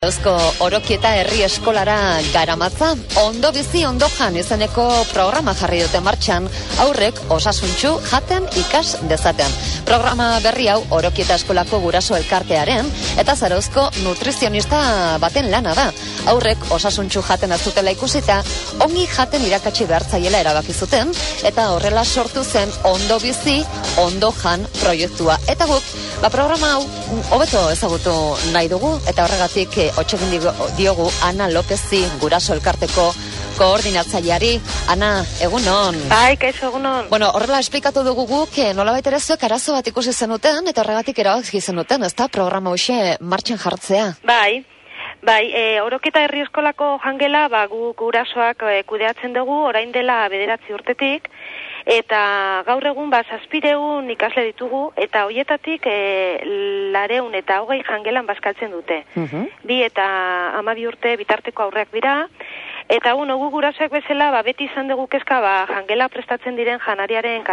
Eusko Orokieta Herri Eskolara garamatza, ondo bizi ondo jan izeneko programa jarri dute martxan, aurrek osasuntxu jaten ikas dezaten. Programa berri hau Orokieta Eskolako guraso elkartearen eta Zarauzko nutrizionista baten lana da. Aurrek osasuntxu jaten azutela ikusita, ongi jaten irakatsi behartzaiela erabaki zuten eta horrela sortu zen ondo bizi, ondo jan proiektua. Eta guk, ba programa hau hobeto ezagutu nahi dugu eta horregatik otxegin diogu Ana Lopezi guraso elkarteko koordinatzaileari. Ana, egunon. Bai, kaixo egunon. Bueno, horrela esplikatu dugu guk, eh, nola baita ere zuek arazo bat ikusi zenuten, eta horregatik erabaki zenuten, ez da programa hoxe martxan jartzea. Bai, bai, e, oroketa herri eskolako jangela, ba, gu gurasoak e, kudeatzen dugu, orain dela bederatzi urtetik, eta gaur egun ba zazpireun ikasle ditugu eta hoietatik e, lareun eta hogei jangelan bazkaltzen dute. Mhm. Bi eta amabi urte bitarteko aurreak dira, eta uno gu gurasoak bezala ba, beti izan dugu kezka ba, jangela prestatzen diren janariaren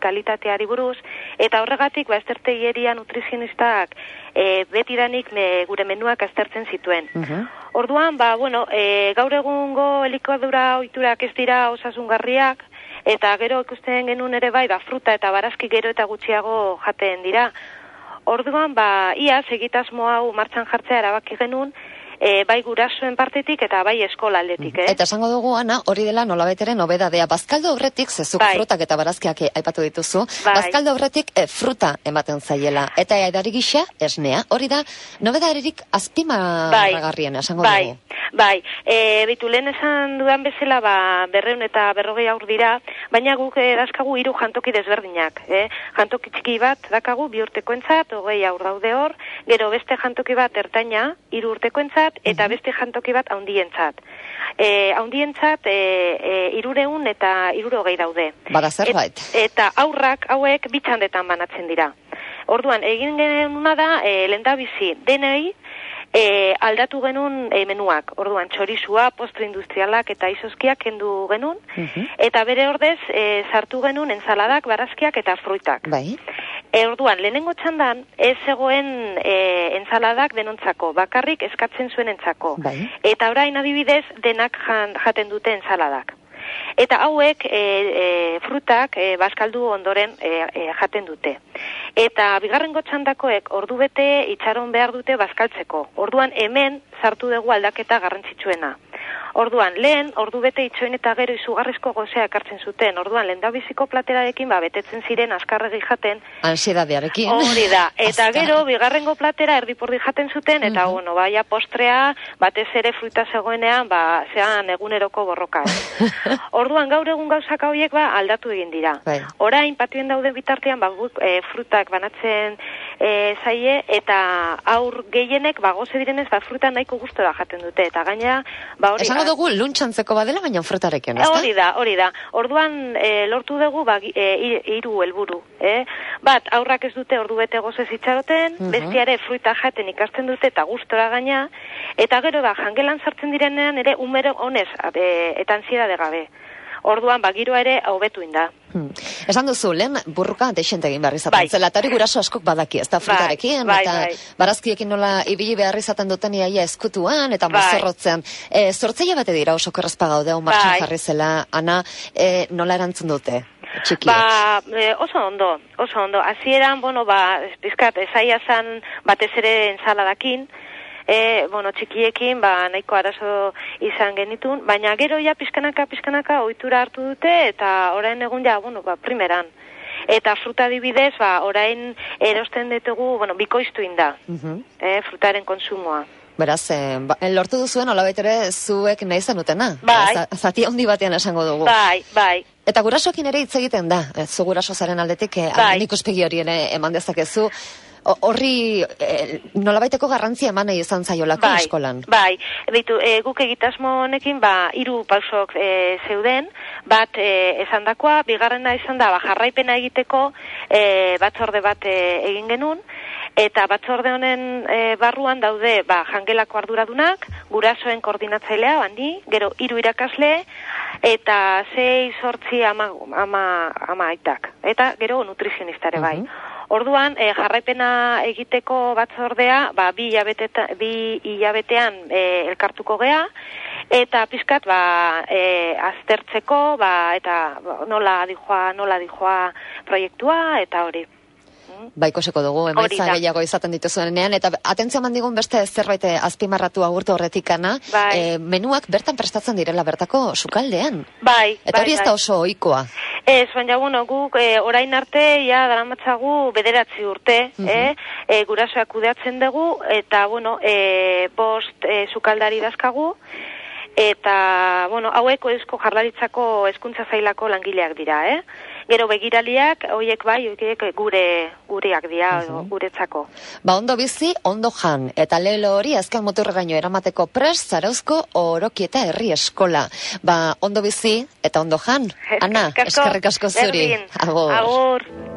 kalitateari buruz, eta horregatik ba, estertegieria nutrizionistak e, betidanik me, gure menuak aztertzen zituen. Mhm. Orduan, ba, bueno, e, gaur egungo helikadura ohiturak ez dira osasungarriak, eta gero ikusten genuen ere bai, ba, fruta eta barazki gero eta gutxiago jaten dira. Orduan, ba, ia, egitasmo hau martxan jartzea erabaki genuen, e, bai gurasoen partetik eta bai eskola aldetik, eh? Eta esango dugu, Ana, hori dela nola beteren obedadea. Bazkaldo horretik, zezuk Bai. frutak eta barazkiak aipatu dituzu, Bai. bazkaldo horretik eh, fruta ematen zaiela. Eta edari gisa, esnea, hori da, nobedarerik azpimarragarriena, esango bai, dugu. Bai, e, bitu lehen esan dudan bezala, ba, berreun eta berrogei aur dira, baina guk e, dazkagu hiru jantoki desberdinak. Eh? Jantoki txiki bat dakagu bi urtekoentzat, hogei aur daude hor, gero beste jantoki bat ertaina, hiru urtekoentzat, eta beste jantoki bat haundientzat. E, haundientzat, e, e, irureun eta irurogei daude. Bada zerbait. Et, eta aurrak hauek bitxandetan banatzen dira. Orduan, egin genuna da, e, lenda bizi, denei, e, aldatu genuen e, menuak. Orduan, txorizua, postre industrialak eta izozkiak kendu genuen, Mhm. eta bere ordez, e, sartu genuen ensaladak, barazkiak eta fruitak. Bai. E, orduan, lehenengo txandan, ez zegoen e, ensaladak denontzako, bakarrik eskatzen zuen entzako. Bai. Eta orain adibidez, denak jan, jaten dute ensaladak. Eta hauek e, e, frutak e, bazkaldu ondoren e, e, jaten dute. Eta bigarrengo txandakoek ordu bete itxaron behar dute bazkaltzeko. Orduan hemen sartu dugu aldaketa garrantzitsuena. Orduan, lehen, ordu bete itxoin eta gero izugarrizko gozea ekartzen zuten. Orduan, lehen biziko platerarekin, ba, betetzen ziren askarregi jaten, Ansiedadearekin. Hori da, eta gero, bigarrengo platera erdipordi jaten zuten, eta, Mhm. bueno, baia postrea, batez ere fruita zegoenean, ba, zean eguneroko borroka. Orduan, gaur egun gauzak hauek, ba, aldatu egin dira. Bai. Orain, patioen daude bitartean, ba, guk, e, frutak banatzen e, zaie, eta aur gehienek, ba, goze direnez, ba, fruta nahiko gustora jaten dute, eta gaina, ba, hori... Esango dugu luntxantzeko badela, baina frutarekin, ez Hori da, hori da. Orduan e, lortu dugu ba, e, hi- hiru helburu. Eh? Bat, aurrak ez dute ordu bete gozez itxaroten, Mhm. bestiare fruita jaten ikasten dute eta gustora gaina, eta gero da, jangelan sartzen direnean ere umero honez e, eta ansiedade gabe. Orduan, ba, giroa ere hobetu inda. Hmm. Esan duzu, lehen burruka dexente egin behar izaten Bai. zela, eta hori guraso askok badaki, ez da frutarekin, bai, eta bai. barazkiekin nola ibili behar izaten duten iaia eskutuan, eta Bai. mozorrotzen. E, zortzeia bate dira oso kerrazpa gaude, hau martxan Bai. jarri zela, ana, e, nola erantzun dute, txikiek? Ba, e, oso ondo, oso ondo. Hasieran, bueno, ba, pizkat, esaia zan batez ere ensaladakin, e, bueno, txikiekin, ba, nahiko arazo izan genitun, baina gero ja pizkanaka, pizkanaka ohitura hartu dute, eta orain egun ja, bueno, ba, primeran. Eta fruta dibidez, ba, orain erosten ditugu, bueno, bikoiztu inda, Mhm. e, frutaren konsumoa. Beraz, eh, ba, lortu duzuen, hola ere zuek nahi zenutena. Bai. Za- Zati handi batean esango dugu. Bai, bai, Eta gurasoekin ere hitz egiten da, eh, zu guraso zaren aldetik, eh, Bai. bai. hori ere eman dezakezu, horri eh, nolabaiteko garrantzia eman nahi izan zaiolako bai, eskolan. Bai, Beitu, e, guk egitasmo honekin, ba, hiru pausok e, zeuden, bat e, esandakoa, bigarrena izan da, ba, jarraipena egiteko e, batzorde bat e, egin genuen, eta batzorde honen e, barruan daude, ba, jangelako arduradunak, gurasoen koordinatzailea, bandi, gero hiru irakasle, eta sei sortzi ama, ama, ama aitak. Eta gero nutrizionistare bai. Mhm. Orduan, e, jarraipena egiteko batzordea, ba, bi, bi hilabetean e, elkartuko gea, eta pizkat ba, e, aztertzeko ba, eta nola dijoa nola dijoa proiektua eta hori mm. Baiko seko dugu, emaitza gehiago izaten dituzuenean, eta atentzio mandigun beste zerbait azpimarratu agurtu horretikana, bai. e, menuak bertan prestatzen direla bertako sukaldean. Bai, Eta hori bai, ez da bai. oso oikoa. Ez, baina bueno, guk e, orain arte, ja, daramatzagu bederatzi urte, mm -hmm. e, gurasoak kudeatzen dugu, eta, bueno, e, bost e, sukaldari dazkagu, eta, bueno, haueko eusko jarlaritzako eskuntza zailako langileak dira, eh? Gero begiraliak, hoiek bai, hoiek gure gureak dira, uh -huh. guretzako. Ba, ondo bizi, ondo jan, eta lelo hori azken motorregaino eramateko pres, zarauzko, orokieta herri eskola. Ba, ondo bizi, eta ondo jan, Ana, eskerrik asko zuri. Agur. Agur.